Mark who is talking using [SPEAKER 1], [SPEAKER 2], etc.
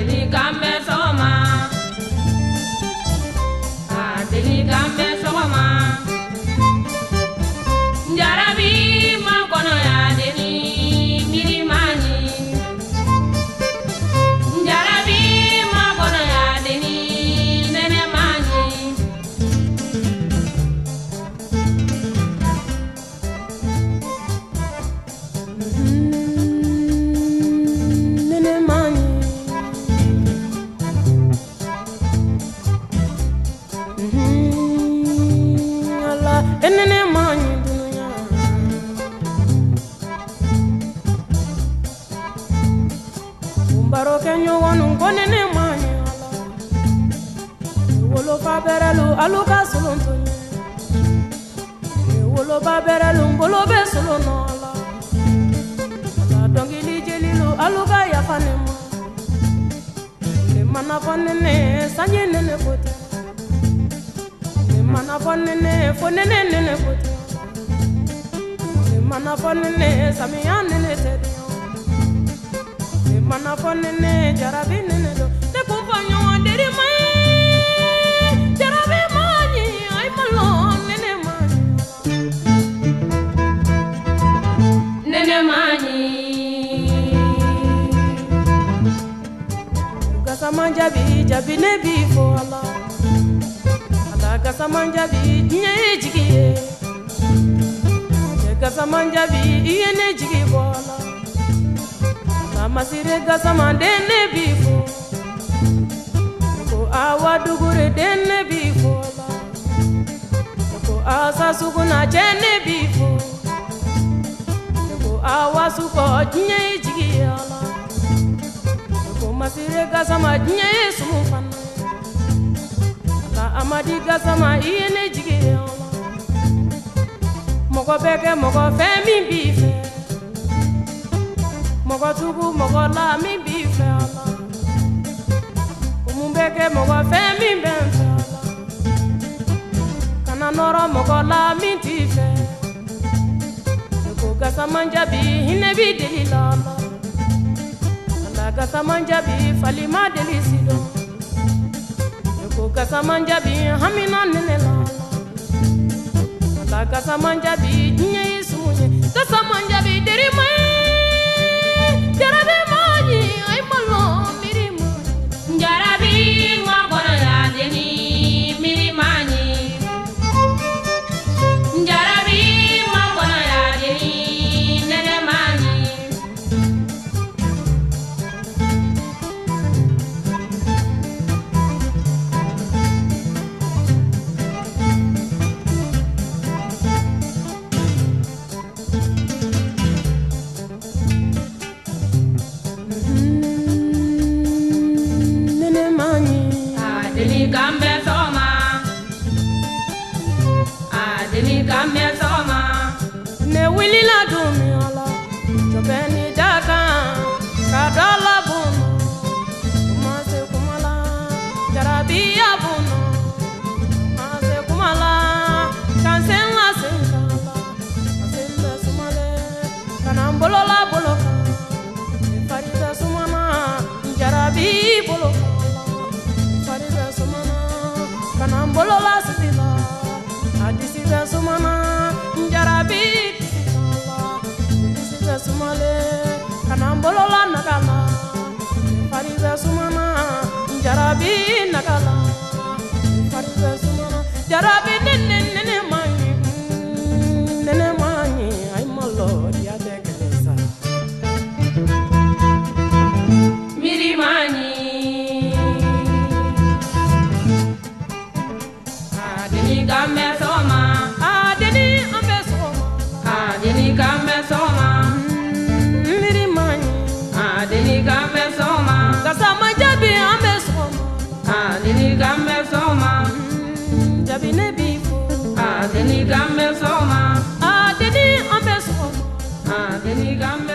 [SPEAKER 1] America. Kumbaro kɛ ɲɔgɔnu ko nene mani ala wolofa bɛrɛlu alu ka solon to ɲɛ woloba bɛrɛlu bolo bɛ solon nɔ la ka dɔnkili jelilu alu ka yafa ne ma ne mana fɔ nene sanji nene ko tɛ ne mana fɔ nene fo nene nene ko tɛ ne mana fɔ nene samiya nene tɛ ne mana fɔ nene jarabi nene do ne kun fɔ ɲɔgɔn deri ma jarabi ma ɲi ma lɔ nene ma ɲi
[SPEAKER 2] ɲi
[SPEAKER 1] gasaman jabi jabi ne b'i fɔ ala. Ala gasaman jabi diɲɛ ye. Jigi ye cɛ i ye masire gasama denne b'i fo ko awa dugure denne b'i fo ko asa suguna cɛ b'i fɔ ko awa sukɔ diɲɛ ye jigi ye ala ko masire gasama diɲɛ ye sumu fana. Ka amadi gasama i ye ne jigi ye la mɔgɔ bɛ kɛ mɔgɔ b'i fɛ mɔgɔ tugu mɔgɔ la b'i fɛ a la mun bɛ kɛ mɔgɔ fɛn kana nɔrɔ mɔgɔ la min t'i fɛ ko gasama jabi hinɛ b'i deli la gasaman jabi falima deli gasaman jabi hamina nene la ala gasaman jabi diɲɛ ye sumu ye gasaman
[SPEAKER 2] a deli kan bɛ sɔgɔma
[SPEAKER 1] ne wulila don min a la jɔbɛ ni da kan ka dɔ la bono kuma se kuma la jarabiya bono ma se kuma la kan sen la sen kan la ka sen bɛ sumale. Ka na n bolo la bolo kan n fari bɛ sumana. Jarabi bolo kan la fari bɛ sumana. Na n bolo la jarabi naga la n fari bɛ sumana nene nene ma ɲi mm, nene ma ɲi ayi ma lɔ diya tɛ kɛlɛ
[SPEAKER 2] a deli